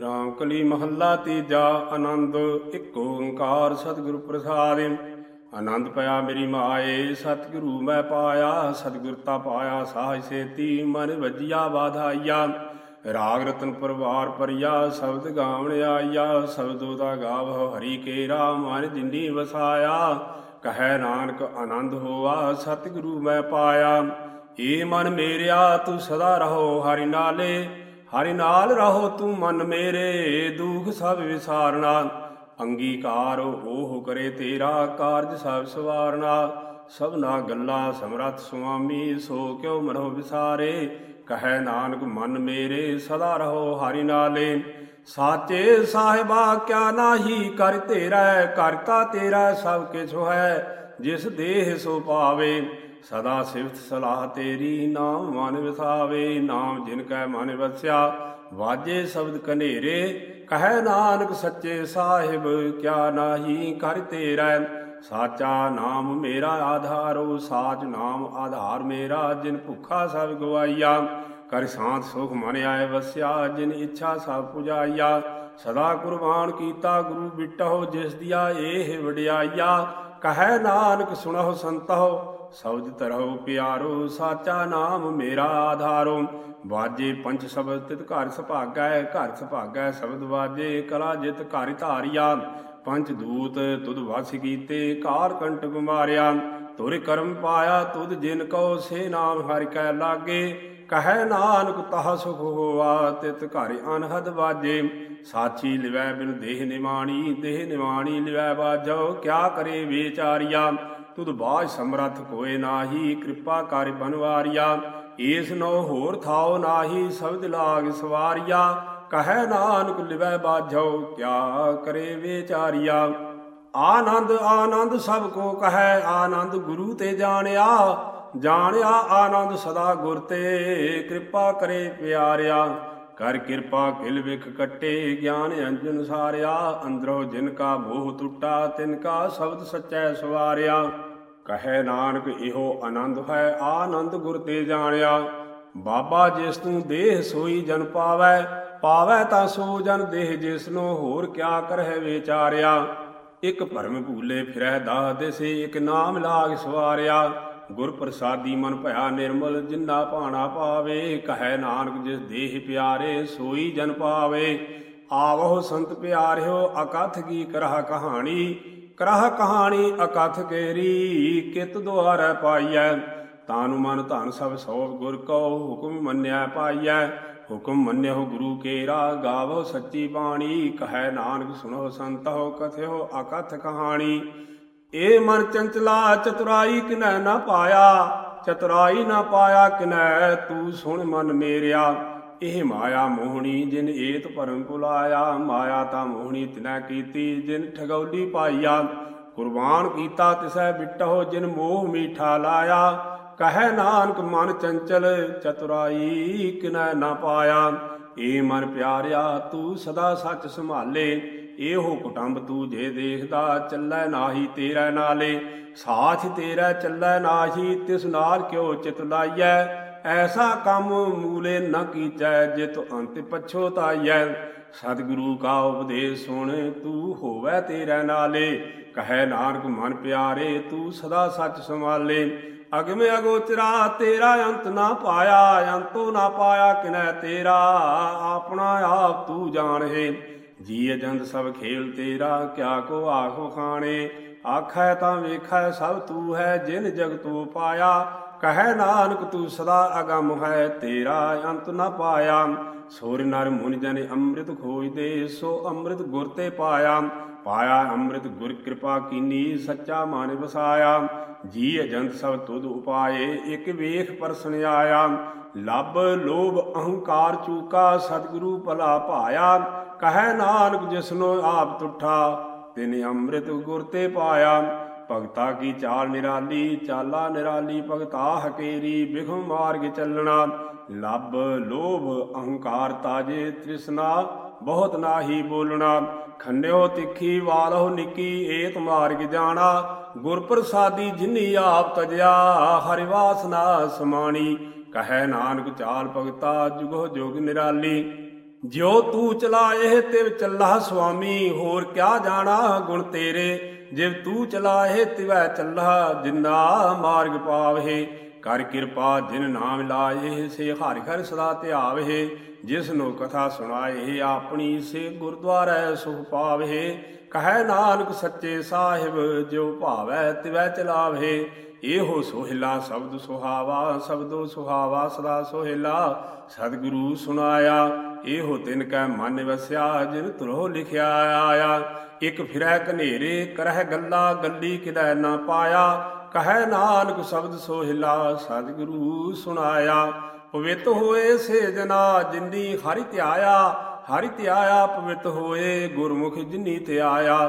ਰਾਮਕਲੀ ਮਹੱਲਾ ਤੀਜਾ, ਆਨੰਦ, ਇੱਕ ਓੰਕਾਰ ਸਤਿਗੁਰ ਪ੍ਰਸਾਦਿ। ਆਨੰਦ ਪਿਆ ਮੇਰੀ ਮਾਏ, ਸਤਿਗੁਰੂ ਮੈਂ ਪਾਇਆ, ਸਤਿਗੁਰ ਤਾ ਪਾਇਆ ਸਾਜ ਸੇਤੀ, ਮਨ ਵਜਿਆ ਬਾਧਾਈਆ ਰਾਗ ਰਤਨ ਪਰਵਾਰ ਪਰਿਆ ਸ਼ਬਦ ਗਾਵਣ ਆਇਆ ਸ਼ਬਦੋ ਦਾ ਗਾਵ ਹਰੀ ਕੇਰਾ, ਮਨ ਜਿੰਦੀ ਵਸਾਇਆ। ਕਹੈ ਨਾਨਕ, ਆਨੰਦ ਹੋਆ, ਸਤਿਗੁਰੂ ਮੈਂ ਪਾਇਆ। ਏ ਮਨ ਮੇਰਿਆ, ਤੂੰ ਸਦਾ ਰਹੋ ਹਰਿ ਨਾਲੇ। ਹਰਿ ਨਾਲ ਰਹੋ ਤੂੰ ਮਨ ਮੇਰੇ, ਦੁਖ ਸਭ ਵਿਸਾਰਨਾ। ਅੰਗੀਕਾਰ ਉਹ ਕਰੇ ਤੇਰਾ ਕਾਰਜ ਸਭ ਸਵਾਰਨਾ। ਸਭਨਾ ਗੱਲਾਂ ਸਮਰੱਥ ਸੁਆਮੀ, ਸੋ ਕਿਉ ਮਨੋ ਵਿਸਾਰੇ। ਕਹੈ ਨਾਨਕ, ਮਨ ਮੇਰੇ, ਸਦਾ ਰਹੋ ਹਰਿ ਨਾਲੇ। ਸਾਚੇ ਸਾਹਿਬਾ, ਕਿਆ ਨਾਹੀ ਕਰ ਤੇਰਾ ਕਰਤਾ ਤੇਰਾ ਸਭ ਕਿਛ ਹੈ। ਜਿਸ ਦੇਹ ਸੋ ਪਾਵੇ। ਸਦਾ ਸਿਫਤ ਸਲਾਹ ਤੇਰੀ, ਨਾਮ ਮਨ ਵਿਸਾਵੇ, ਨਾਮ ਜਿਨ ਕੈ ਮਨ ਵਸਿਆ, ਵਾਜੇ ਸ਼ਬਦ ਕਨੇਰੇ ਕਹੈ ਨਾਨਕ ਸੱਚੇ ਸਾਹਿਬ, ਕਿਆ ਨਾਹੀ ਕਰ ਤੇਰਾ, ਸਾਚਾ ਨਾਮ ਮੇਰਾ ਆਧਾਰੋ ਸਾਚ ਨਾਮ ਆਧਾਰ ਮੇਰਾ, ਜਿਨ ਭੁੱਖਾ ਸਭ ਗਵਾਈਆ, ਕਰ ਸ਼ਾਂਤ ਸੁਖ ਮਨ ਆਏ ਵਸਿਆ, ਜਿਨ ਇੱਛਾ ਸਭ ਪੁਜਾਈਆ, ਸਦਾ ਕੁਰਬਾਨ ਕੀਤਾ ਗੁਰੂ ਬਿਟਹੁ, ਜਿਸ ਦਿਆ ਇਹ ਵਡਿਆਈਆ, ਕਹੈ ਨਾਨਕ ਸੁਣਹੁ ਸੰਤਹੁ ਸਬਦ ਤਰਹੁ ਪਿਆਰੋ, ਸਾਚਾ ਨਾਮ ਮੇਰਾ ਆਧਾਰੋ। ਵਾਜੇ ਪੰਜ ਸ਼ਬਦ ਤਿਤ ਘਰ ਸੁਭਾਗੈ ਘਰ ਸੁਭਾਗੈ ਸ਼ਬਦ ਵਾਜੇ, ਕਲਾ ਜਿਤ ਘਰ ਧਾਰਿਆ। ਪੰਜ ਦੂਤ ਤੁਧ ਵਸ ਕੀਤੇ ਕਾਰ ਕੰਟਕ ਮਾਰਿਆ ਤੁਰ ਕਰਮ ਪਾਇਆ, ਤੁਧ ਜਿਨ ਕਉ ਸੇ ਨਾਮ ਹਰਿ ਕੈ ਲਾਗੇ। ਕਹੈ ਨਾਨਕ ਤਹ ਸੁਖ ਹੋਆ, ਤਿਤ ਘਰ ਅਨਹਦ ਵਾਜੇ। ਸਾਚੀ ਲਿਵੈ ਬਿਨ ਦੇਹ ਨਿਵਾਣੀ ਦੇਹ ਨਿਵਾਣੀ ਲਿਵੈ ਬਾਜੋ ਕਿਆ ਕਰੇ ਵਿਚਾਰਿਆ। ਤੁਧ ਬਾਜ ਸਮਰੱਥ ਕੋਏ ਨਾਹੀ, ਕਿਰਪਾ ਕਰ ਬਨਵਾਰਿਆ। ਏਸ ਨੋ ਹੋਰ ਥਾਉ ਨਾਹੀ, ਸ਼ਬਦ ਲਾਗ ਸਵਾਰਿਆ। ਕਹੈ ਨਾਨਕ ਲਿਵੈ ਬਾਝੋ ਕਿਆ ਕਰੇ ਵਿਚਾਰਿਆ। ਆਨੰਦ ਆਨੰਦ ਸਭ ਕੋ ਕਹੈ, ਆਨੰਦ ਗੁਰੂ ਤੇ ਜਾਣਿਆ। ਜਾਣਿਆ ਆਨੰਦ ਸਦਾ ਗੁਰ ਤੇ, ਕਿਰਪਾ ਕਰੇ ਪਿਆਰਿਆ। ਕਰ ਕਿਰਪਾ ਕਿਲ ਵਿਖ ਕੱਟੇ, ਗਿਆਨ ਅੰਜਨ ਸਾਰਿਆ। ਅੰਦਰੋ ਜਿਨ ਕਾ ਮੋਹ ਟੁੱਟਾ, ਤਿਨ ਕਾ ਸ਼ਬਦ ਸਚੈ ਸਵਾਰਿਆ। ਕਹੈ ਨਾਨਕ, ਇਹੋ ਆਨੰਦ ਹੈ, ਆਨੰਦ ਗੁਰ ਤੇ ਜਾਣਿਆ। ਬਾਬਾ ਜਿਸ ਤੂੰ ਦੇਹ ਸੋਈ ਜਨ ਪਾਵੈ ਪਾਵੈ ਤਾਂ ਸੋ ਜਨ ਦੇਹ ਜਿਸ ਨੂੰ ਹੋਰ ਕਿਆ ਕਰਹਿ ਵਿਚਾਰਿਆ। ਇਕ ਭਰਮ ਭੂਲੇ ਫਿਰਹਿ ਦਾਹ ਦੇਸੇ, ਇਕ ਨਾਮ ਲਾਗ ਸਵਾਰਿਆ। ਗੁਰ ਪ੍ਰਸਾਦੀ ਮਨ ਭਇਆ ਨਿਰਮਲ, ਜਿੰਨਾ ਭਾਣਾ ਪਾਵੇ, ਕਹੈ ਨਾਨਕ, ਜਿਸ ਦੇਹ ਪਿਆਰੇ ਸੋਈ ਜਨ ਪਾਵੇ। ਆਵਹੁ ਸੰਤ ਪਿਆਰਿਓ, ਅਕਥ ਕੀ ਕਰਹ ਕਹਾਣੀ। ਕਰਹ ਕਹਾਣੀ ਅਕਥ ਕੇਰੀ, ਕਿਤ ਦੁਆਰੈ ਪਾਈਐ? ਤਾਨੁ ਮਨ ਧਨ ਸਭ ਸੋਭ ਗੁਰ ਕੋ ਹੁਕਮ ਮੰਨਿਆ ਪਾਈਐ। ਹੁਕਮ ਮੰਨਿਓ ਗੁਰੂ ਕੇਰਾ, ਗਾਵੋ ਸੱਚੀ ਬਾਣੀ। ਕਹੈ ਨਾਨਕ ਸੁਣੋ ਸੰਤੋ, ਕਥਿਓ ਅਕਥ ਕਹਾਣੀ। ਏ ਮਨ ਚੰਚਲਾ, ਚਤੁਰਾਈ ਕਿਨੈ ਨਾ ਪਾਇਆ? ਚਤੁਰਾਈ ਨਾ ਪਾਇਆ ਕਿਨੈ? ਤੂੰ ਸੁਣ ਮਨ ਮੇਰਿਆ ਇਹ ਮਾਇਆ ਮੋਹਣੀ ਜਿਨ ਏਤ ਭਰਮ ਭੁਲਾਇਆ, ਮਾਇਆ ਤਾਂ ਮੋਹਣੀ ਤਿਨੈ ਕੀਤੀ ਜਿਨ ਠਗੌਲੀ ਪਾਈਆ ਕੁਰਬਾਨ ਕੀਤਾ ਤਿਸੈ ਬਿਟਹੁ ਜਿਨ ਮੋਹ ਮੀਠਾ ਲਾਇਆ। ਕਹੈ ਨਾਨਕ ਮਨ ਚੰਚਲ, ਚਤੁਰਾਈ ਕਿਨੈ ਨਾ ਪਾਇਆ। ਏ ਮਨ ਪਿਆਰਿਆ, ਤੂੰ ਸਦਾ ਸੱਚ ਸੰਭਾਲੇ। ਇਹੋ ਕੁਟੰਬ ਤੂੰ ਜੇ ਦੇਖਦਾ, ਚੱਲੈ ਨਾਹੀ ਤੇਰਾ ਨਾਲੇ। ਸਾਥ ਤੇਰਾ, ਚੱਲੈ ਨਾਹੀ, ਤਿਸ ਨਾਲ ਕਿਉ ਚਿਤ ਲਾਈਐ? ਐਸਾ ਕੰਮ ਮੂਲੇ ਨ ਕੀਚੈ, ਜਿਤ ਅੰਤ ਪਛੋਤਾਈਐ ਸਤਿਗੁਰੂ ਕਾ ਉਪਦੇਸ਼ ਸੁਣ, ਤੂੰ ਹੋਵੇ ਤੇਰਾ ਨਾਲੇ। ਕਹੈ ਨਾਨਕ, ਮਨ ਪਿਆਰੇ, ਤੂੰ ਸਦਾ ਸੱਚ ਸੰਭਾਲੇ। ਅਗਮੇ ਅਗੋਚਰਾ, ਤੇਰਾ ਅੰਤ ਨਾ ਪਾਇਆ। ਅੰਤੋ ਨਾ ਪਾਇਆ ਕਿਨੈ ਤੇਰਾ। ਆਪਣਾ ਆਪ ਤੂੰ ਜਾਣੇ ਜੀ ਅਜੰਦ ਸਭ ਖੇਲ ਤੇਰਾ, ਕਿਆ ਕੋ ਆਖੋ ਖਾਣੇ। ਆਖੈ ਤਾਂ ਵੇਖੈ ਸਭ ਤੂੰ ਹੈ, ਜਿਨ ਜਗ ਤੂੰ ਪਾਇਆ। ਕਹੈ ਨਾਨਕ, ਤੂੰ ਸਦਾ ਅਗੰਮ ਹੈ, ਤੇਰਾ ਅੰਤ ਨਾ ਪਾਇਆ। ਸੂਰ ਨਰ ਮੁਨ ਜਨ ਅੰਮ੍ਰਿਤ ਖੋਜਦੇ, ਸੋ ਅੰਮ੍ਰਿਤ ਗੁਰ ਤੇ ਪਾਇਆ। ਪਾਇਆ ਅੰਮ੍ਰਿਤ ਗੁਰ ਕਿਰਪਾ ਕੀਨੀ, ਸੱਚਾ ਮਨ ਵਸਾਇਆ। ਜੀ ਅਜੰਤ ਸਭ ਤੁਧ ਉਪਾਏ, ਇਕ ਵੇਖ ਪਰਸਨ ਆਇਆ। ਲੱਭ, ਲੋਭ, ਅਹੰਕਾਰ ਚੂਕਾ, ਸਤਿਗੁਰੂ ਭਲਾ ਭਾਇਆ। ਕਹੈ ਨਾਨਕ, ਜਿਸਨੋ ਆਪ ਤੁਠਾ, ਤਿਨ ਅੰਮ੍ਰਿਤ ਗੁਰ ਤੇ ਪਾਇਆ। ਭਗਤਾ ਕੀ ਚਾਲ ਨਿਰਾਲੀ, ਚਾਲਾ ਨਿਰਾਲੀ, ਭਗਤਾ ਹਕੇਰੀ, ਬਿਖਮ ਮਾਰਗ ਚੱਲਣਾ। ਲੱਭ, ਲੋਭ, ਅਹੰਕਾਰ ਤਾਜੇ ਤ੍ਰਿਸ਼ਨਾ, ਬਹੁਤ ਨਾਹੀ ਬੋਲਣਾ। ਖੰਡਿਓ ਤਿੱਖੀ, ਵਾਲਹੁ ਨਿੱਕੀ, ਏਤ ਮਾਰਗ ਜਾਣਾ। ਗੁਰ ਪ੍ਰਸਾਦੀ ਜਿਨੀ ਆਪ ਤਜਿਆ, ਹਰਿ ਵਾਸਨਾ ਸਮਾਣੀ। ਕਹੈ ਨਾਨਕ ਚਾਲ ਭਗਤਾ, ਜੁਗੋ ਜੁਗ ਨਿਰਾਲੀ। ਜਿਉ ਤੂੰ ਚਲਾਏ, ਤਿਵ ਚੱਲਾ ਸੁਆਮੀ, ਹੋਰ ਕਿਆ ਜਾਣਾ ਗੁਣ ਤੇਰੇ। ਜਿਵ ਤੂੰ ਚਲਾਏ ਤਿਵੈ ਚੱਲਾ ਜਿੰਦਾ ਮਾਰਗ ਪਾਵਹਿ ਕਰ ਕਿਰਪਾ ਜਿਨ ਨਾਮ ਲਾਏ, ਸੇ ਹਰਿ ਹਰਿ ਸਦਾ ਧਿਆਵਹਿ ਜਿਸ ਨੂੰ ਕਥਾ ਸੁਣਾਏ, ਆਪਣੀ ਸੇ ਗੁਰਦੁਆਰੈ ਸੁਖ ਪਾਵਹਿ ਕਹੈ ਨਾਨਕ ਸੱਚੇ ਸਾਹਿਬ, ਜਿਉ ਭਾਵੈ ਤਿਵੈ ਚਲਾਵਹਿ ਇਹੋ ਸੋਹਿਲਾ ਸ਼ਬਦ ਸੁਹਾਵਾ, ਸ਼ਬਦੋ ਸੁਹਾਵਾ ਸਦਾ ਸੋਹਿਲਾ, ਸਤਿਗੁਰੂ ਸੁਨਾਇਆ ਇਹੋ ਤਿਨ ਕੈ ਮਨ ਵਸਿਆ, ਜਿਨ ਤੁਰੋ ਲਿਖਿਆ ਆਇਆ। ਇਕ ਫਿਰੈ ਕਨੇਰੇ ਕਰਹਿ ਗੱਲਾ, ਗੱਲੀ ਕਿਦੈ ਨਾ ਪਾਇਆ। ਕਹੈ ਨਾਨਕ ਸ਼ਬਦ ਸੋਹਿਲਾ, ਸਤਿਗੁਰੂ ਸੁਣਾਇਆ। ਪਵਿੱਤ ਹੋਏ ਸੇ ਜਨਾ ਜਿੰਨੀ ਹਰਿ ਧਿਆਇਆ ਹਰਿ ਧਿਆਇਆ ਪਵਿੱਤ ਹੋਏ ਗੁਰਮੁਖ ਜਿਨੀ ਧਿਆਇਆ।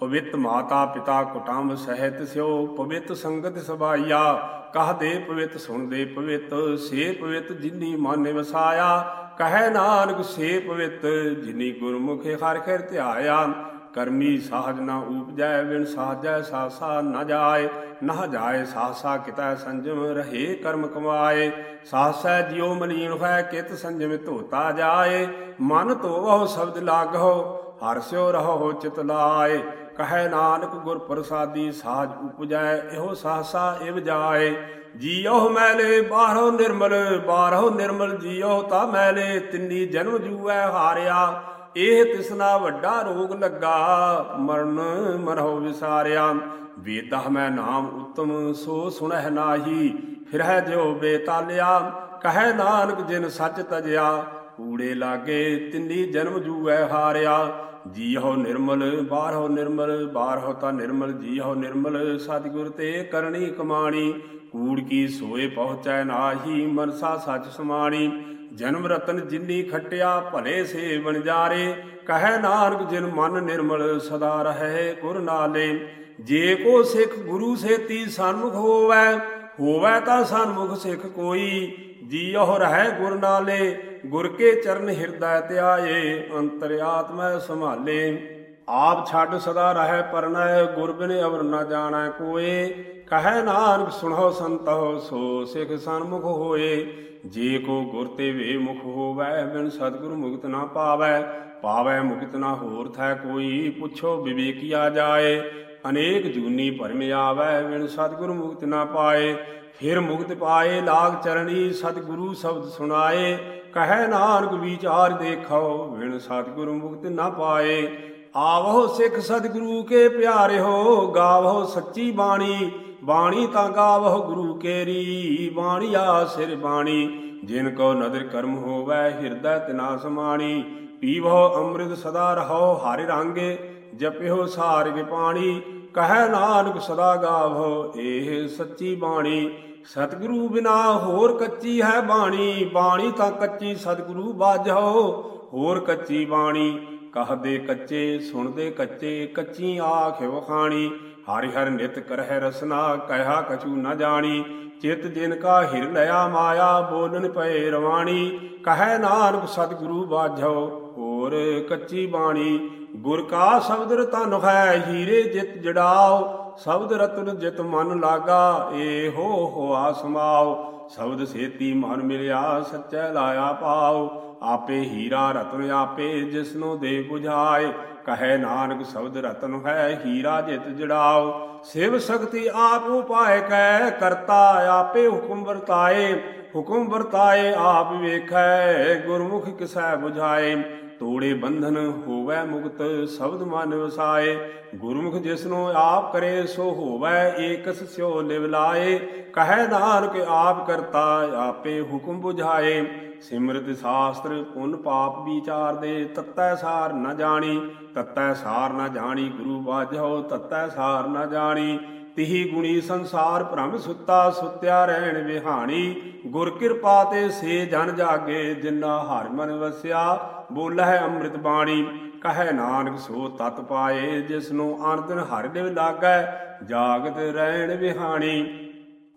ਪਵਿੱਤ ਮਾਤਾ ਪਿਤਾ ਕੁਟੰਬ ਸਹਿਤ ਸਿਓ, ਪਵਿੱਤ ਸੰਗਤ ਸਬਾਈਆ ਕਹਦੇ ਪਵਿੱਤ, ਸੁਣਦੇ ਪਵਿੱਤ, ਸੇ ਪਵਿੱਤ ਜਿਨੀ ਮਨ ਵਸਾਇਆ। ਕਹੈ ਨਾਨਕ ਸੇ ਪਵਿੱਤ ਜਿਨੀ ਗੁਰਮੁਖੇ ਹਰਿ ਖਿਰ ਧਿਆਇਆ। ਕਰਮੀ ਸਾਜ ਨਾ ਉਪਜੈ ਵਿਣ ਸਾਜੈ ਸਾਸਾ ਨ ਜਾਏ। ਨਾ ਜਾਏ ਸਾਸਾ ਕਿਤੈ ਸੰਜਮ ਰਹੇ ਕਰਮ ਕਮਾਏ। ਸਾਸੈ ਜਿਉ ਮਲੀਨ ਹੈ ਕਿਤ ਸੰਜਮ ਧੋਤਾ ਜਾਏ। ਮਨ ਧੋਵਹੁ ਸ਼ਬਦ ਲਾਗਹੁ ਹਰਿ ਸਿਉ ਰਹੋ ਚਿਤ ਲਾਏ। ਕਹੈ ਨਾਨਕ ਗੁਰ ਪ੍ਰਸਾਦੀ ਸਾਜ ਉਪਜੈ, ਇਹੋ ਸਾਸਾ ਇਵ ਜਾਏ। ਜੀਉ ਮੈਲੇ ਬਾਹਰੋਂ ਨਿਰਮਲ ਬਾਹਰੋਂ ਨਿਰਮਲ ਜੀਉ ਤਾ ਮੈਲੇ, ਤਿੰਨੀ ਜਨਮ ਜੂਐ ਹਾਰਿਆ। ਇਹ ਤਿਸਨਾ ਵੱਡਾ ਰੋਗ ਲੱਗਾ, ਮਰਨ ਮਰਹੁ ਵਿਸਾਰਿਆ। ਵੇਦਾ ਮੈਂ ਨਾਮ ਉਤਮ, ਸੋ ਸੁਣਹਿ ਨਾਹੀ, ਫਿਰਹਿ ਜਿਉ ਬੇਤਾਲਿਆ। ਕਹੈ ਨਾਨਕ ਜਿਨ ਸੱਚ ਤਜਿਆ, ਕੂੜੇ ਲਾਗੇ ਤਿੰਨੀ ਜਨਮ ਜੂਐ ਹਾਰਿਆ। ਜੀਹੋ ਨਿਰਮਲ, ਬਾਹਰੋ ਨਿਰਮਲ, ਬਾਹਰੋ ਤਾਂ ਨਿਰਮਲ ਜੀਹੋ ਨਿਰਮਲ, ਸਤਿਗੁਰ ਤੇ ਕਰਨੀ ਕਮਾਣੀ। ਕੂੜ ਕੀ ਸੋਏ ਪਹੁੰਚੈ ਨਾਹੀ, ਮਨਸਾ ਸੱਚ ਸਮਾਣੀ। ਜਨਮ ਰਤਨ ਜਿਨੀ ਖਟਿਆ, ਭਲੇ ਸੇ ਵਣਜਾਰੇ ਕਹੈ ਨਾਨਕ, ਜਿਨ ਮਨ ਨਿਰਮਲ ਸਦਾ ਰਹੇ, ਗੁਰ ਨਾਲੇ। ਜੇ ਕੋ ਸਿੱਖ ਗੁਰੂ ਸੇਤੀ ਸਨਮੁਖ ਹੋਵੈ ਹੋਵੈ ਤਾਂ ਸਨਮੁਖ ਸਿੱਖ ਕੋਈ। ਜੀਉ ਰਹਿ ਗੁਰ ਨਾਲੇ, ਗੁਰ ਕੇ ਚਰਨ ਹਿਰਦੈ ਧਿਆਏ, ਅੰਤਰ ਆਤਮੈ ਸੰਭਾਲੇ। ਆਪ ਛੱਡ ਸਦਾ ਰਹਿ ਪਰਨੈ, ਗੁਰ ਬਿਨ ਅਵਰ ਨਾ ਜਾਣੈ ਕੋਏ। ਕਹੈ ਨਾਨਕ ਸੁਣੋ ਸੰਤੋ, ਸੋ ਸਿਖ ਸਨਮੁਖ ਹੋਏ। ਜੇ ਕੋ ਗੁਰ ਤੇ ਵੇ ਮੁਖ ਹੋਵੈ, ਬਿਨ ਸਤਿਗੁਰ ਮੁਕਤ ਨਾ ਪਾਵੈ। ਪਾਵੈ ਮੁਕਤ ਨਾ ਹੋਰ ਥੈ ਕੋਈ, ਪੁੱਛੋ ਵਿਵੇਕੀਆ ਜਾਏ। ਅਨੇਕ ਜੂਨੀ ਭਰਮ ਆਵੈ, ਬਿਨ ਸਤਿਗੁਰ ਮੁਕਤ ਨਾ ਪਾਏ। ਫਿਰ ਮੁਕਤ ਪਾਏ, ਲਾਗ ਚਰਣੀ ਸਤਿਗੁਰੂ ਸ਼ਬਦ ਸੁਣਾਏ। ਕਹੈ ਨਾਨਕ ਵਿਚਾਰ ਦੇਖੋ, ਬਿਨ ਸਤਿਗੁਰੂ ਮੁਕਤ ਨਾ ਪਾਏ। ਆਵੋ ਸਿੱਖ ਸਤਿਗੁਰੂ ਕੇ ਪਿਆਰੇ ਹੋ ਗਾਵੋ ਸੱਚੀ ਬਾਣੀ। ਬਾਣੀ ਤਾਂ ਗਾਵੋ ਗੁਰੂ ਕੇਰੀ ਬਾਣੀਆ ਸਿਰ ਬਾਣੀ। ਜਿਨ ਕੋ ਨਦਰ ਕਰਮ ਹੋਵੈ, ਹਿਰਦੈ ਤਿਨਾ ਸਮਾਣੀ ਪੀਵੋ ਅੰਮ੍ਰਿਤ ਸਦਾ ਰਹੋ ਹਰਿ ਰੰਗੇ ਜਪਿਓ ਸਾਰਗ ਪਾਣੀ। ਕਹੈ ਨਾਨਕ ਸਦਾ ਗਾਵੋ ਇਹ ਸੱਚੀ ਬਾਣੀ। ਸਤਿਗੁਰੂ ਬਿਨਾ ਹੋਰ ਕੱਚੀ ਹੈ ਬਾਣੀ। ਬਾਣੀ ਤਾਂ ਕੱਚੀ ਸਤਿਗੁਰੂ ਬਾਝੋ ਹੋਰ ਕੱਚੀ ਬਾਣੀ। ਕਹਦੇ ਕੱਚੇ, ਸੁਣਦੇ ਕੱਚੇ, ਕੱਚੀ ਆਖ ਵਖਾਣੀ। ਹਰਿ ਹਰਿ ਨਿਤ ਕਰਹਿ ਰਸਨਾ, ਕਹਿਆ ਕਛੂ ਨ ਜਾਣੀ। ਚਿਤ ਜਿਨ ਕਾ ਹਿਰ ਲਿਆ ਮਾਇਆ, ਬੋਲਨ ਪਏ ਰਵਾਣੀ। ਕਹੈ ਨਾਨਕ ਸਤਿਗੁਰੂ ਬਾਝੋ, ਹੋਰ ਕੱਚੀ ਬਾਣੀ। ਗੁਰ ਕਾ ਸ਼ਬਦ ਰਤਨ ਹੈ, ਹੀਰੇ ਜਿਤ ਜੜਾਓ। ਸ਼ਬਦ ਰਤਨ ਜਿਤ ਮਨ ਲਾਗਾ ਏਹੋ ਹੋਆ ਸਮਾਓ। ਸ਼ਬਦ ਸੇਤੀ ਮਨ ਮਿਲਿਆ, ਸੱਚੈ ਲਾਇਆ ਪਾਓ। ਆਪੇ ਹੀਰਾ ਰਤਨ ਆਪੇ ਜਿਸਨੂੰ ਦੇ 부ਝਾਏ ਕਹੈ ਨਾਨਕ ਸ਼ਬਦ ਰਤਨ ਹੈ, ਹੀਰਾ ਜਿਤ ਜੜਾਓ। ਸਿਵ ਸ਼ਕਤੀ ਆਪ ਉਪਾਇ ਕੈ, ਕਰਤਾ ਆਪੇ ਹੁਕਮ ਵਰਤਾਏ। ਹੁਕਮ ਵਰਤਾਏ ਆਪ ਵੇਖੈ, ਗੁਰਮੁਖ ਕਿਸੈ 부ਝਾਏ ਤੋੜੇ ਬੰਧਨ ਹੋਵੈ ਮੁਕਤ, ਸ਼ਬਦ ਮਨ ਵਸਾਏ। ਗੁਰਮੁਖ ਜਿਸਨੂੰ ਆਪ ਕਰੇ, ਸੋ ਹੋਵੈ ਏਕਸ ਸਿਓ ਲਿਵ ਲਾਏ ਕਹੈ ਨਾਨਕ, ਆਪ ਕਰਤਾ, ਆਪੇ ਹੁਕਮ 부ਝਾਏ ਸਿਮਰਤ ਸ਼ਾਸਤਰ, ਪੁੰਨ ਪਾਪ ਵਿਚਾਰ ਦੇ, ਤਤੈ ਸਾਰ ਨ ਜਾਣੀ। ਤਤੈ ਸਾਰ ਨ ਜਾਣੀ, ਗੁਰੂ ਬਾਝੋ, ਤਤੈ ਸਾਰ ਨ ਜਾਣੀ। ਤਿਹੀ ਗੁਣੀ ਸੰਸਾਰ ਭ੍ਰਮ ਸੁੱਤਾ, ਸੁੱਤਿਆ ਰਹਿਣ ਵਿਹਾਣੀ। ਗੁਰ ਕਿਰਪਾ ਤੇ ਸੇ ਜਨ ਜਾਗੇ ਜਿਨਾ ਹਰ ਮਨ ਵਸਿਆ। ਬੋਲਹਿ ਅੰਮ੍ਰਿਤ ਬਾਣੀ, ਕਹੈ ਨਾਨਕ ਸੋ ਤਤ ਪਾਏ, ਜਿਸਨੂੰ ਅਨੰਦਨ ਹਰਿ ਦੇ ਲਾਗੈ, ਜਾਗਤ ਰਹਿਣ ਵਿਹਾਣੀ।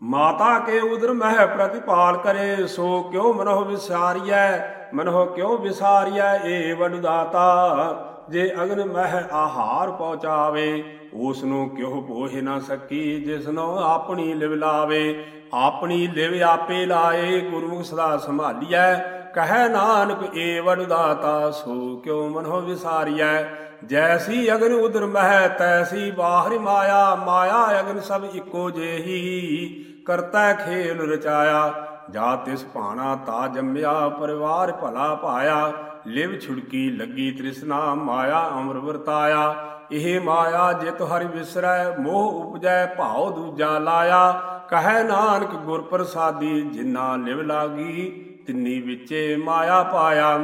ਮਾਤਾ ਕੇ ਉਦਰ ਮਹਿ ਪ੍ਰਤਿਪਾਲ ਕਰੇ, ਸੋ ਕਿਉ ਮਨੋਹ ਵਿਸਾਰੀਐ, ਮਨੋਹ ਕਿਉ ਵਿਸਾਰੀਐ, ਏ ਵਡਦਾਤਾ ਜੇ ਅਗਨ ਮਹਿ ਆਹਾਰ ਪਹੁੰਚਾਵੇ ਉਸ ਨੂੰ ਕਿਉ ਪੋਹਿ ਨਾ ਸਕੀ, ਜਿਸਨੋ ਆਪਣੀ ਲਿਵ ਲਾਵੇ। ਆਪਣੀ ਲਿਵ ਆਪੇ ਲਾਏ ਗੁਰਮੁਖ ਸਦਾ ਸੰਭਾਲੀਐ ਕਹੈ ਨਾਨਕ ਏ ਵਡ ਦਾਤਾ ਸੋ ਕਿਉ ਮਨੋ ਵਿਸਾਰੀਐ? ਜੈਸੀ ਅਗਨ ਉਦਰ ਮਹਿ, ਤੈਸੀ ਬਾਹਰ ਮਾਇਆ ਮਾਇਆ ਅਗਨ ਸਭ ਇੱਕੋ ਜੇਹੀ। ਕਰਤਾ ਖੇਲ ਰਚਾਇਆ, ਜਾ ਤਿਸ ਭਾਣਾ ਤਾ ਜੰਮਿਆ, ਪਰਿਵਾਰ ਭਲਾ ਪਾਇਆ। ਲਿਵ ਛੁੜਕੀ ਲੱਗੀ ਤ੍ਰਿਸ਼ਨਾ, ਮਾਇਆ ਅਮਰ ਵਰਤਾਇਆ। ਇਹ ਮਾਇਆ ਜਿਤ ਹਰਿ ਵਿਸਰੈ, ਮੋਹ ਉਪਜੈ, ਭਾਉ ਦੂਜਾ ਲਾਇਆ। ਕਹੈ ਨਾਨਕ ਗੁਰ ਪ੍ਰਸਾਦੀ ਜਿਨਾ ਲਿਵ ਲਾਗੀ ਤਿੰਨੀ ਵਿੱਚੇ ਮਾਇਆ ਪਾਇਆ।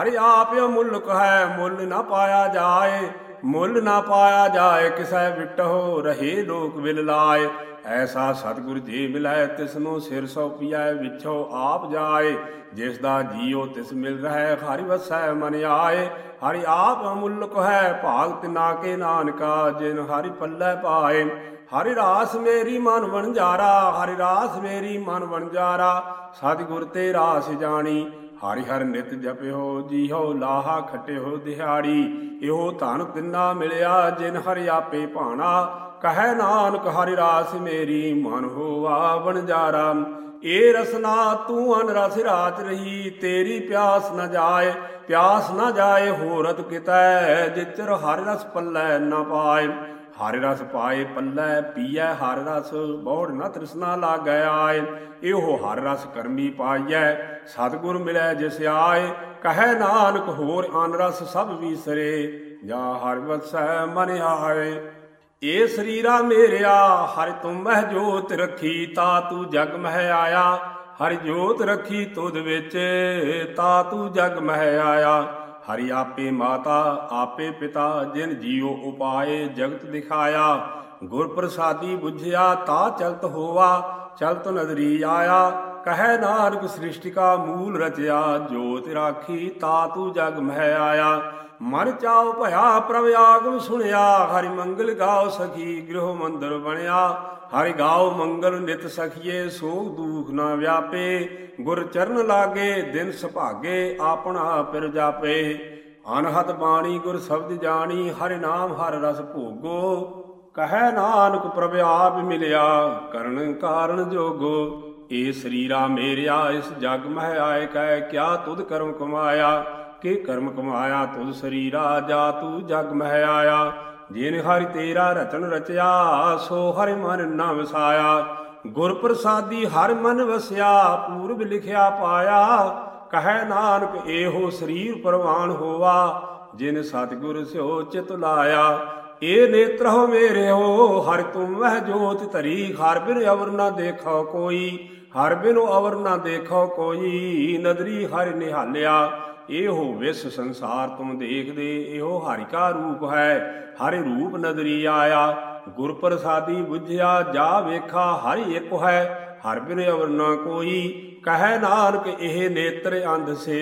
ਹਰਿ ਆਪ ਅਮੁੱਲਕ ਹੈ, ਮੁੱਲ ਨਾ ਪਾਇਆ ਜਾਏ। ਮੁੱਲ ਨਾ ਪਾਇਆ ਜਾਏ, ਕਿਸੈ ਵਿਟਹੁ ਰਹੇ ਲੋਕ ਵਿਲ ਲਾਏ। ਐਸਾ ਸਤਿਗੁਰ ਜੀ ਮਿਲੈ, ਤਿਸ ਨੂੰ ਸਿਰ ਸੋ ਸੌਪੀਐ ਵਿਛੋ ਆਪ ਜਾਏ। ਜਿਸ ਦਾ ਜੀਉ ਤਿਸ ਮਿਲ ਰਹਿ, ਹਰਿ ਵਸੈ ਮਨ ਆਏ। ਹਰਿ ਆਪ ਅਮੁੱਲਕ ਹੈ, ਭਾਗ ਤਿਨਾ ਕੇ ਨਾਨਕਾ, ਜਿਨ ਹਰਿ ਪੱਲੇ ਪਾਏ। ਹਰਿ ਰਾਸ ਮੇਰੀ ਮਨ ਵਣਜਾਰਾ, ਹਰਿ ਰਾਸ ਮੇਰੀ ਮਨ ਵਣਜਾਰਾ, ਸਤਿਗੁਰ ਤੇ ਰਾਸ ਜਾਣੀ, ਹਰਿ ਹਰਿ ਨਿਤ ਜਪਿਓ, ਜੀਹੋ ਲਾਹਾ ਖਟਿਓ ਦਿਹਾੜੀ, ਇਹੋ ਧਨ ਤਿੰਨਾ ਮਿਲਿਆ, ਜਿਨ ਹਰਿ ਆਪੇ ਭਾਣਾ, ਕਹੈ ਨਾਨਕ ਹਰਿ ਰਾਸ ਮੇਰੀ ਮਨ ਹੋਵਾ ਵਣਜਾਰਾ, ਏ ਰਸਨਾ ਤੂੰ ਅਨ ਰਸ ਰਾਚ ਰਹੀ, ਤੇਰੀ ਪਿਆਸ ਨ ਜਾਏ, ਪਿਆਸ ਨ ਜਾਏ ਹੋਰਤ ਕਿਤੈ ਜਿਚਰ ਹਰਿ ਰਸ ਪੱਲੇ ਨ ਪਾਏ। ਹਰਿ ਰਸ ਪਾਏ ਪੱਲੇ, ਪੀਐ ਹਰਿ ਰਸ, ਬੋੜ ਨ ਤ੍ਰਿਸ਼ਨਾ ਲਾਗੈ ਆਏ। ਇਹੋ ਹਰਿ ਰਸ ਕਰਮੀ ਪਾਈਐ, ਸਤਿਗੁਰ ਮਿਲੈ ਜਿਸ ਆਏ। ਕਹੈ ਨਾਨਕ ਹੋਰ ਅਨ ਰਸ ਸਭ ਵੀਸਰੇ, ਜਾ ਹਰਿ ਵਸੈ ਮਨ ਆਏ। ਏ ਸਰੀਰਾ ਮੇਰਿਆ, ਹਰਿ ਤੁਮ ਮਹਿ ਜੋਤ ਰੱਖੀ, ਤਾ ਤੂੰ ਜਗ ਮਹਿ ਆਇਆ। ਹਰਿ ਜੋਤ ਰੱਖੀ ਤੁਧ ਵਿੱਚ, ਤਾ ਤੂੰ ਜਗ ਮਹਿ ਆਇਆ। ਹਰਿ ਆਪੇ ਮਾਤਾ, ਆਪੇ ਪਿਤਾ, ਜਿਨ ਜੀਉ ਉਪਾਏ ਜਗਤ ਦਿਖਾਇਆ। ਗੁਰ ਪ੍ਰਸਾਦੀ 부ਝਿਆ ਤਾ ਚਲਤ ਹੋਵਾ ਚਲਤ ਨਦਰੀ ਆਇਆ। ਕਹੈ ਨਾਨਕ ਸ੍ਰਿਸ਼ਟੀ ਕਾ ਮੂਲ ਰਚਿਆ, ਜੋਤਿ ਰਾਖੀ, ਤਾ ਤੂੰ ਜਗ ਮਹਿ ਆਇਆ। ਮਨ ਚਾਉ ਭਇਆ ਪ੍ਰਭ ਆਗਮ ਸੁਣਿਆ, ਹਰਿ ਮੰਗਲ ਗਾਓ ਸਖੀ, ਗ੍ਰਹ ਮੰਦਰ ਬਣਿਆ। ਹਰਿ ਗਾਓ ਮੰਗਲ ਨਿਤ ਸਖੀਏ ਸੋਗ ਦੂਖ ਨਾ ਵਿਆਪੇ। ਗੁਰ ਚਰਨ ਲਾਗੇ, ਦਿਨ ਸੁਭਾਗੇ, ਆਪਣਾ ਪਿਰ ਜਾਪੇ। ਅਨਹਤ ਬਾਣੀ ਗੁਰ ਸ਼ਬਦ ਜਾਣੀ, ਹਰਿ ਨਾਮ ਹਰ ਰਸ ਭੋਗੋ। ਕਹੈ ਨਾਨਕ ਪ੍ਰਭ ਆਪ ਮਿਲਿਆ, ਕਰਨ ਕਾਰਨ ਜੋਗੋ। ਏ ਸਰੀਰਾ ਮੇਰਿਆ, ਇਸ ਜਗ ਮਹਿ ਆਏ, ਕਹਿ ਕਿਆ ਤੁਧ ਕਰਮ ਕਮਾਇਆ। ਕਿ ਕਰਮ ਕਮਾਇਆ, ਤੁਧ ਸਰੀਰਾ ਜਾ ਤੂੰ ਜਗ ਮਹਿ ਆਇਆ। ਜਿਨ ਹਰਿ ਤੇਰਾ ਰਚਨ ਰਚਿਆ, ਸੋ ਹਰਿ ਮਨ ਨਾ ਵਸਾਇਆ। ਗੁਰ ਪ੍ਰਸਾਦੀ ਹਰ ਮਨ ਵਸਿਆ, ਪੂਰਬ ਲਿਖਿਆ ਪਾਇਆ। ਕਹੈ ਨਾਨਕ, ਇਹੋ ਸਰੀਰ ਪ੍ਰਵਾਨ ਹੋਵਾ ਜਿਨ ਸਤਿਗੁਰ ਸਿਓ ਚਿਤ ਲਾਇਆ। ਏ ਨੇਤਰੋ ਮੇਰੇ ਹੋ ਹਰਿ ਤੁਮ ਵਹਿ ਜੋਤ ਧਰੀ। ਹਰ ਬਿਨ ਅਵਰ ਨਾ ਦੇਖੋ ਕੋਈ, ਹਰ ਬਿਨ ਅਵਰ ਨਾ ਦੇਖੋ ਕੋਈ, ਨਦਰੀ ਹਰ ਨਿਹਾਲਿਆ। ਇਹੋ ਵਿਸ ਸੰਸਾਰ ਤੁਮ ਦੇਖਦੇ, ਇਹੋ ਹਰਿ ਕਾ ਰੂਪ ਹੈ। ਹਰਿ ਰੂਪ ਨਦਰੀ ਆਇਆ ਗੁਰ ਪ੍ਰਸਾਦੀ 부ਝਿਆ ਜਾ ਵੇਖਾ ਹਰਿ ਇੱਕ ਹੈ। ਹਰ ਬਿਨ ਅਵਰ ਨਾ ਕੋਈ, ਕਹੈ ਨਾਨਕ ਇਹ ਨੇਤਰ ਅੰਧ ਸੇ।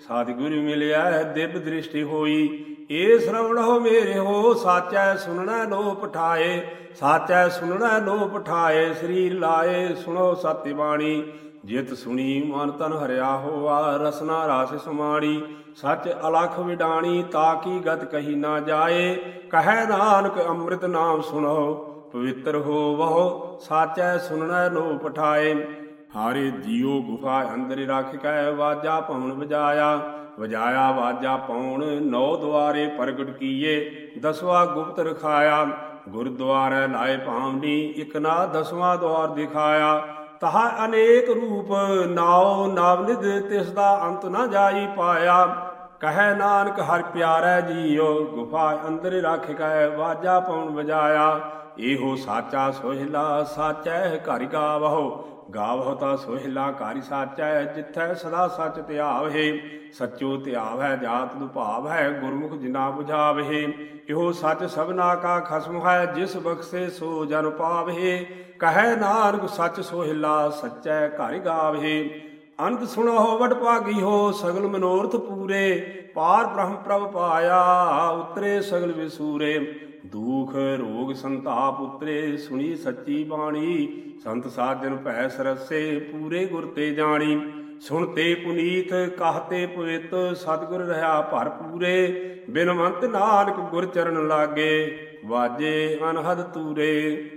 ਸਤਿਗੁਰੂ ਮਿਲਿਆ, ਦਿਵ ਦ੍ਰਿਸ਼ਟੀ ਹੋਈ। ਏ ਸ਼ਰਵਣੋ ਮੇਰੇ ਹੋ, ਸਾਚੈ ਸੁਨਣਾ ਲੋ ਪਠਾਏ ਸਾਚੈ ਸੁਨਣਾ ਲੋ ਪਠਾਏ ਸਰੀਰ ਲਾਏ, ਸੁਣੋ ਸਤਿ ਬਾਣੀ ਜਿਤ ਸੁਣੀ ਮਨ ਤਨ ਹਰਿਆ ਹੋਆ, ਰਸਨਾ ਰਾਸ ਸੁਮਾਣੀ ਸੱਚ ਅਲਖ ਵਿਡਾਣੀ, ਤਾਂ ਕੀ ਗਤ ਕਹੀ ਨਾ ਜਾਏ। ਕਹੈ ਨਾਨਕ ਅੰਮ੍ਰਿਤ ਨਾਮ ਸੁਣੋ, ਪਵਿੱਤਰ ਹੋ ਵਹੁ ਸਾਚੈ ਸੁਨਣਾ ਲੋ ਪਠਾਏ ਹਾਰੇ ਜੀਉ ਗੁਫਾ ਅੰਦਰ ਰੱਖ ਕੈ, ਵਾਜਾ ਪਵਨ ਵਜਾਇਆ। ਵਜਾਇਆ ਵਾਜਾ ਪੌਣ ਨੌ ਦੁਆਰੇ ਪ੍ਰਗਟ ਕੀਏ। ਦਸਵਾ ਗੁਪਤ ਰਖਾਇਆ, ਗੁਰਦੁਆਰੇ ਲਾਏ ਭਾਵਨੀ, ਇਕ ਨਾ ਦਸਵਾਂ ਦਵਾਰ ਦਿਖਾਇਆ। ਤਹਾ ਅਨੇਕ ਰੂਪ ਨਾਉ ਨਵਨਿਧ ਤਿਸ ਦਾ ਅੰਤ ਨਾ ਜਾਈ ਪਾਇਆ। ਕਹੈ ਨਾਨਕ, ਹਰ ਪਿਆਰੈ ਜੀਉ, ਗੁਫਾ ਅੰਦਰ ਰੱਖ ਕੈ ਵਾਜਾ ਪਉਣ ਵਜਾਇਆ। ਇਹੋ ਸਾਚਾ ਸੋਹਿਲਾ ਸਾਚੈ, ਘਰ ਗਾਵਹੁ। ਗਾਵਹੁ ਤਾ ਸੋਹਿਲਾ, ਘਰ ਸਾਚੈ, ਜਿੱਥੈ ਸਦਾ ਸੱਚ ਧਿਆਵਹਿ ਸੱਚੋ ਧਿਆਵੈ ਜਾਤ ਦੁਭਾਵ ਹੈ ਗੁਰਮੁਖ ਜਿਨਾ 부ਝਾਵਹਿ ਇਹੋ ਸੱਚ ਸਭਨਾ ਕਾ ਖਸਮ ਹੈ, ਜਿਸ ਬਖਸ਼ੇ ਸੋ ਜਨ ਪਾਵਹਿ। ਕਹੈ ਨਾਨਕ ਸੱਚ ਸੋਹਿਲਾ ਸੱਚੈ ਘਰ ਗਾਵਹਿ ਅੰਤ ਸੁਣੋ, ਵਡ ਭਾਗੀ ਹੋ ਸਗਲ ਮਨੋਰਥ ਪੂਰੇ। ਪਾਰ ਬ੍ਰਹਮ ਪ੍ਰਭ ਪਾਇਆ, ਉਤਰੇ ਸਗਲ ਵਿਸੂਰੇ। ਦੁਖ, ਰੋਗ, ਸੰਤਾਪ ਉਤਰੇ, ਸੁਣੀ ਸੱਚੀ ਬਾਣੀ। ਸੰਤ ਸਾਜਨ ਭੈ ਸਰਸੇ ਪੂਰੇ ਗੁਰ ਤੇ ਜਾਣੀ। ਸੁਣਤੇ ਪੁਨੀਤ ਕਹਤੇ ਪਵਿੱਤ, ਸਤਿਗੁਰ ਰਹਾ ਭਰ ਪੂਰੇ। ਬਿਨਵੰਤ ਨਾਨਕ ਗੁਰ ਚਰਨ ਲਾਗੇ, ਵਾਜੇ ਅਨਹਦ ਤੂਰੇ।